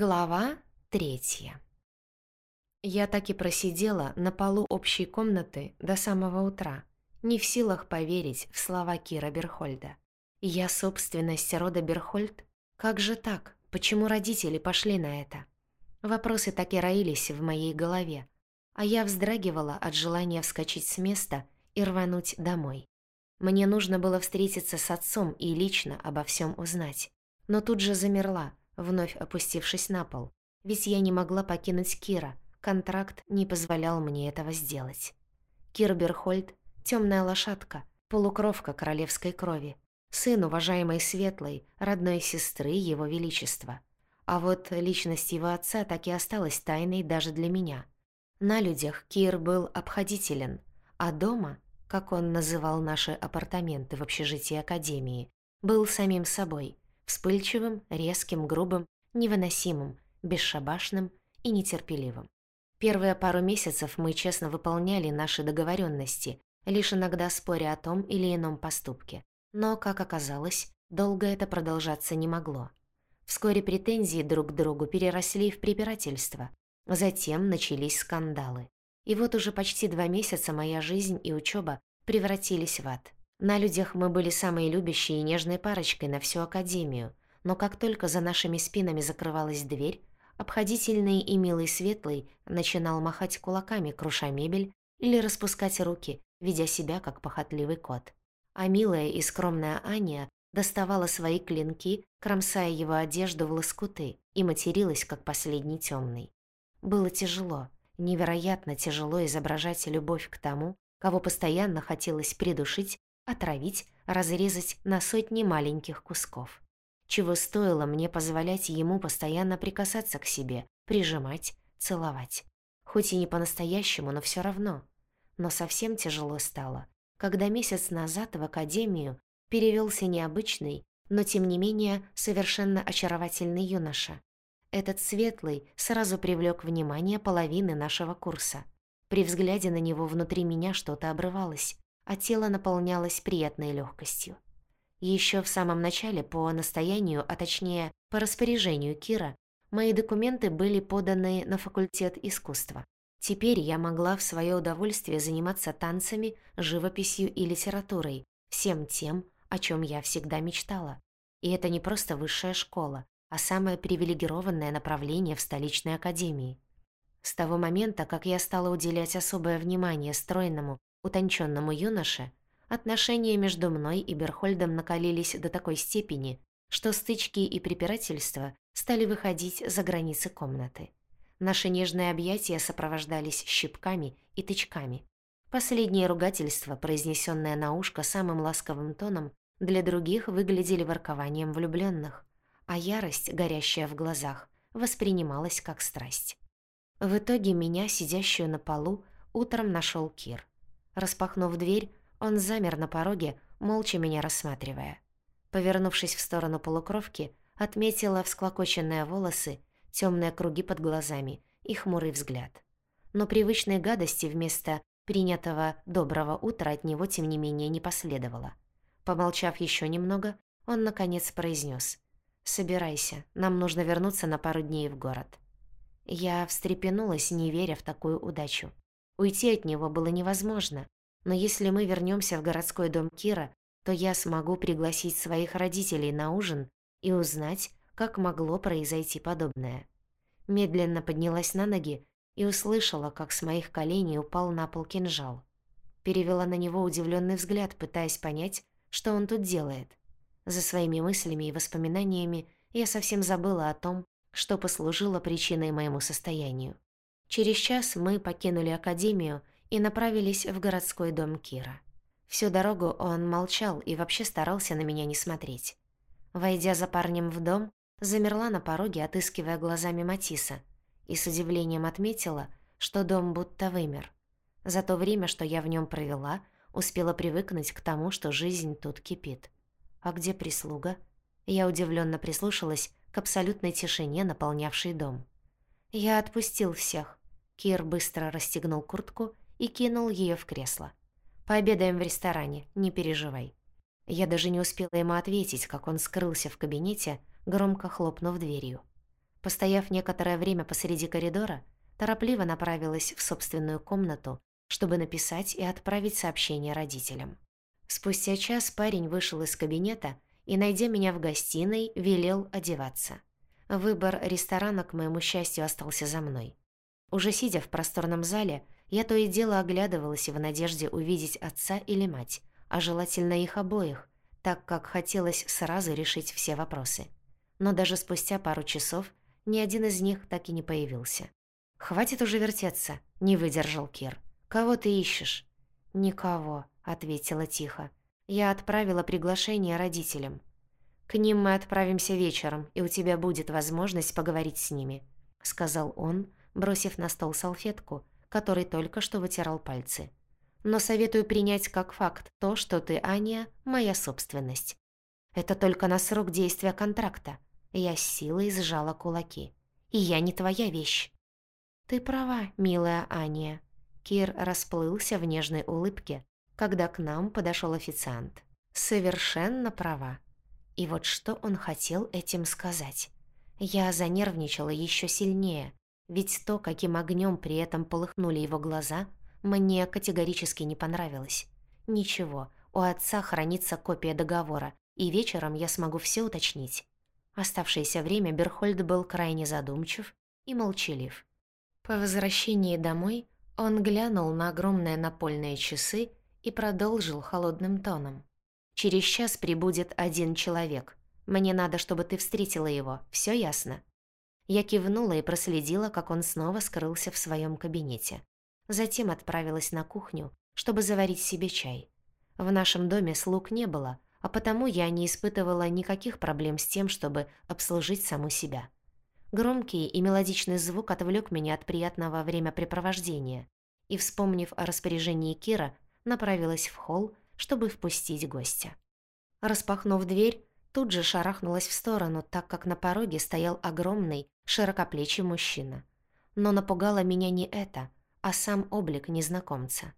Глава третья. Я так и просидела на полу общей комнаты до самого утра, не в силах поверить в слова Кира Берхольда. Я собственность рода Берхольд? Как же так? Почему родители пошли на это? Вопросы так и роились в моей голове, а я вздрагивала от желания вскочить с места и рвануть домой. Мне нужно было встретиться с отцом и лично обо всем узнать. Но тут же замерла, вновь опустившись на пол. Ведь я не могла покинуть Кира, контракт не позволял мне этого сделать. Кир Берхольд — темная лошадка, полукровка королевской крови, сын уважаемой светлой, родной сестры его величества. А вот личность его отца так и осталась тайной даже для меня. На людях Кир был обходителен, а дома, как он называл наши апартаменты в общежитии Академии, был самим собой — вспыльчивым, резким, грубым, невыносимым, бесшабашным и нетерпеливым. Первые пару месяцев мы честно выполняли наши договоренности, лишь иногда споря о том или ином поступке. Но, как оказалось, долго это продолжаться не могло. Вскоре претензии друг к другу переросли в препирательство. Затем начались скандалы. И вот уже почти два месяца моя жизнь и учеба превратились в ад. На людях мы были самой любящей и нежной парочкой на всю Академию, но как только за нашими спинами закрывалась дверь, обходительный и милый Светлый начинал махать кулаками, круша мебель, или распускать руки, ведя себя как похотливый кот. А милая и скромная Аня доставала свои клинки, кромсая его одежду в лоскуты, и материлась, как последний темный. Было тяжело, невероятно тяжело изображать любовь к тому, кого постоянно хотелось придушить отравить, разрезать на сотни маленьких кусков. Чего стоило мне позволять ему постоянно прикасаться к себе, прижимать, целовать. Хоть и не по-настоящему, но все равно. Но совсем тяжело стало, когда месяц назад в академию перевелся необычный, но тем не менее совершенно очаровательный юноша. Этот светлый сразу привлек внимание половины нашего курса. При взгляде на него внутри меня что-то обрывалось, а тело наполнялось приятной легкостью. Еще в самом начале, по настоянию, а точнее, по распоряжению Кира, мои документы были поданы на факультет искусства. Теперь я могла в свое удовольствие заниматься танцами, живописью и литературой, всем тем, о чем я всегда мечтала. И это не просто высшая школа, а самое привилегированное направление в столичной академии. С того момента, как я стала уделять особое внимание стройному, утонченному юноше, отношения между мной и Берхольдом накалились до такой степени, что стычки и препирательства стали выходить за границы комнаты. Наши нежные объятия сопровождались щипками и тычками. Последние ругательства, произнесенные на ушко самым ласковым тоном, для других выглядели воркованием влюбленных, а ярость, горящая в глазах, воспринималась как страсть. В итоге меня, сидящую на полу, утром нашел Кир. Распахнув дверь, он замер на пороге, молча меня рассматривая. Повернувшись в сторону полукровки, отметила всклокоченные волосы, темные круги под глазами и хмурый взгляд. Но привычной гадости вместо принятого «доброго утра» от него, тем не менее, не последовало. Помолчав еще немного, он, наконец, произнес: «Собирайся, нам нужно вернуться на пару дней в город». Я встрепенулась, не веря в такую удачу. Уйти от него было невозможно, но если мы вернемся в городской дом Кира, то я смогу пригласить своих родителей на ужин и узнать, как могло произойти подобное. Медленно поднялась на ноги и услышала, как с моих коленей упал на пол кинжал. Перевела на него удивленный взгляд, пытаясь понять, что он тут делает. За своими мыслями и воспоминаниями я совсем забыла о том, что послужило причиной моему состоянию. Через час мы покинули академию и направились в городской дом Кира. Всю дорогу он молчал и вообще старался на меня не смотреть. Войдя за парнем в дом, замерла на пороге, отыскивая глазами Матиса, и с удивлением отметила, что дом будто вымер. За то время, что я в нем провела, успела привыкнуть к тому, что жизнь тут кипит. А где прислуга? Я удивленно прислушалась к абсолютной тишине, наполнявшей дом. Я отпустил всех, Кир быстро расстегнул куртку и кинул ее в кресло. «Пообедаем в ресторане, не переживай». Я даже не успела ему ответить, как он скрылся в кабинете, громко хлопнув дверью. Постояв некоторое время посреди коридора, торопливо направилась в собственную комнату, чтобы написать и отправить сообщение родителям. Спустя час парень вышел из кабинета и, найдя меня в гостиной, велел одеваться. Выбор ресторана, к моему счастью, остался за мной. Уже сидя в просторном зале, я то и дело оглядывалась в надежде увидеть отца или мать, а желательно их обоих, так как хотелось сразу решить все вопросы. Но даже спустя пару часов ни один из них так и не появился. «Хватит уже вертеться», — не выдержал Кир. «Кого ты ищешь?» «Никого», — ответила тихо. «Я отправила приглашение родителям. К ним мы отправимся вечером, и у тебя будет возможность поговорить с ними», — сказал он, бросив на стол салфетку, которой только что вытирал пальцы. «Но советую принять как факт то, что ты, Аня, моя собственность. Это только на срок действия контракта. Я с силой сжала кулаки. И я не твоя вещь». «Ты права, милая Аня». Кир расплылся в нежной улыбке, когда к нам подошел официант. «Совершенно права». И вот что он хотел этим сказать. Я занервничала еще сильнее, ведь то, каким огнем при этом полыхнули его глаза, мне категорически не понравилось. Ничего, у отца хранится копия договора, и вечером я смогу все уточнить. Оставшееся время Берхольд был крайне задумчив и молчалив. По возвращении домой он глянул на огромные напольные часы и продолжил холодным тоном. «Через час прибудет один человек. Мне надо, чтобы ты встретила его. Все ясно?» Я кивнула и проследила, как он снова скрылся в своем кабинете. Затем отправилась на кухню, чтобы заварить себе чай. В нашем доме слуг не было, а потому я не испытывала никаких проблем с тем, чтобы обслужить саму себя. Громкий и мелодичный звук отвлек меня от приятного времяпрепровождения, и, вспомнив о распоряжении Кира, направилась в холл, чтобы впустить гостя. Распахнув дверь, тут же шарахнулась в сторону, так как на пороге стоял огромный, широкоплечий мужчина. Но напугало меня не это, а сам облик незнакомца.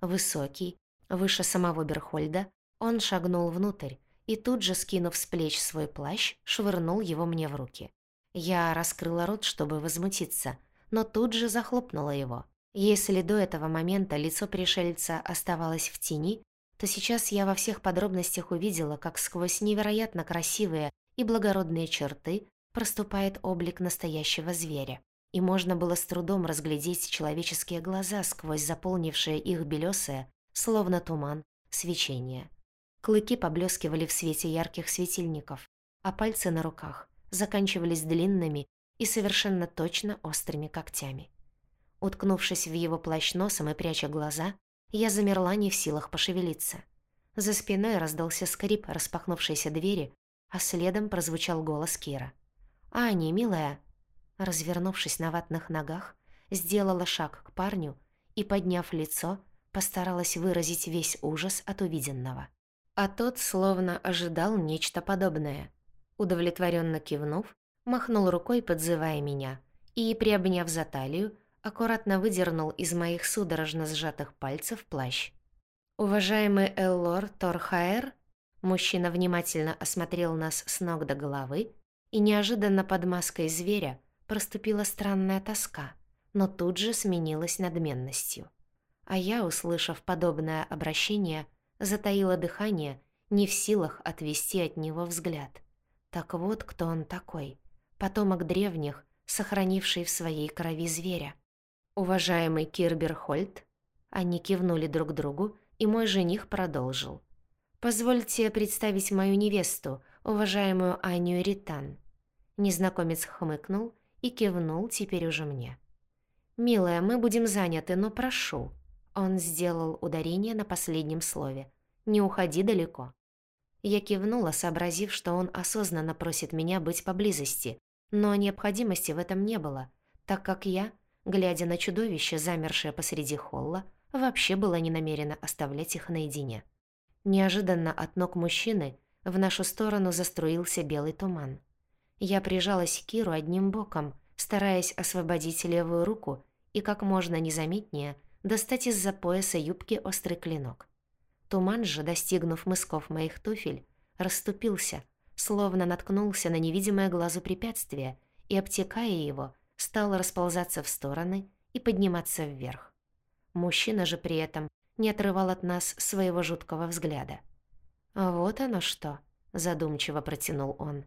Высокий, выше самого Берхольда, он шагнул внутрь и тут же, скинув с плеч свой плащ, швырнул его мне в руки. Я раскрыла рот, чтобы возмутиться, но тут же захлопнула его. Если до этого момента лицо пришельца оставалось в тени, то сейчас я во всех подробностях увидела, как сквозь невероятно красивые и благородные черты проступает облик настоящего зверя. И можно было с трудом разглядеть человеческие глаза сквозь заполнившее их белесое, словно туман, свечение. Клыки поблескивали в свете ярких светильников, а пальцы на руках заканчивались длинными и совершенно точно острыми когтями. Уткнувшись в его плащ носом и пряча глаза, я замерла не в силах пошевелиться. За спиной раздался скрип распахнувшейся двери, а следом прозвучал голос Кира. «Ани, милая!» Развернувшись на ватных ногах, сделала шаг к парню и, подняв лицо, постаралась выразить весь ужас от увиденного. А тот словно ожидал нечто подобное. Удовлетворенно кивнув, махнул рукой, подзывая меня, и, приобняв за талию, аккуратно выдернул из моих судорожно сжатых пальцев плащ. «Уважаемый Эллор Торхаэр?» Мужчина внимательно осмотрел нас с ног до головы, и неожиданно под маской зверя проступила странная тоска, но тут же сменилась надменностью. А я, услышав подобное обращение, затаила дыхание, не в силах отвести от него взгляд. Так вот, кто он такой. Потомок древних, сохранивший в своей крови зверя. «Уважаемый Кирберхольд?» Они кивнули друг другу, и мой жених продолжил. «Позвольте представить мою невесту, уважаемую Аню Ритан». Незнакомец хмыкнул и кивнул теперь уже мне. «Милая, мы будем заняты, но прошу». Он сделал ударение на последнем слове. «Не уходи далеко». Я кивнула, сообразив, что он осознанно просит меня быть поблизости, но необходимости в этом не было, так как я глядя на чудовище, замершее посреди холла, вообще была не намерена оставлять их наедине. Неожиданно от ног мужчины в нашу сторону заструился белый туман. Я прижалась к Киру одним боком, стараясь освободить левую руку и как можно незаметнее достать из-за пояса юбки острый клинок. Туман же, достигнув мысков моих туфель, расступился, словно наткнулся на невидимое глазу препятствие и, обтекая его, стал расползаться в стороны и подниматься вверх. Мужчина же при этом не отрывал от нас своего жуткого взгляда. «Вот оно что», — задумчиво протянул он.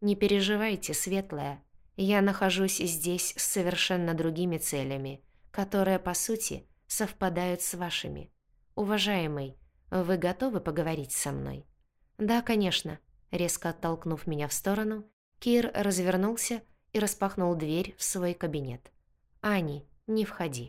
«Не переживайте, светлая, я нахожусь здесь с совершенно другими целями, которые, по сути, совпадают с вашими. Уважаемый, вы готовы поговорить со мной?» «Да, конечно», — резко оттолкнув меня в сторону, Кир развернулся и распахнул дверь в свой кабинет. «Ани, не входи».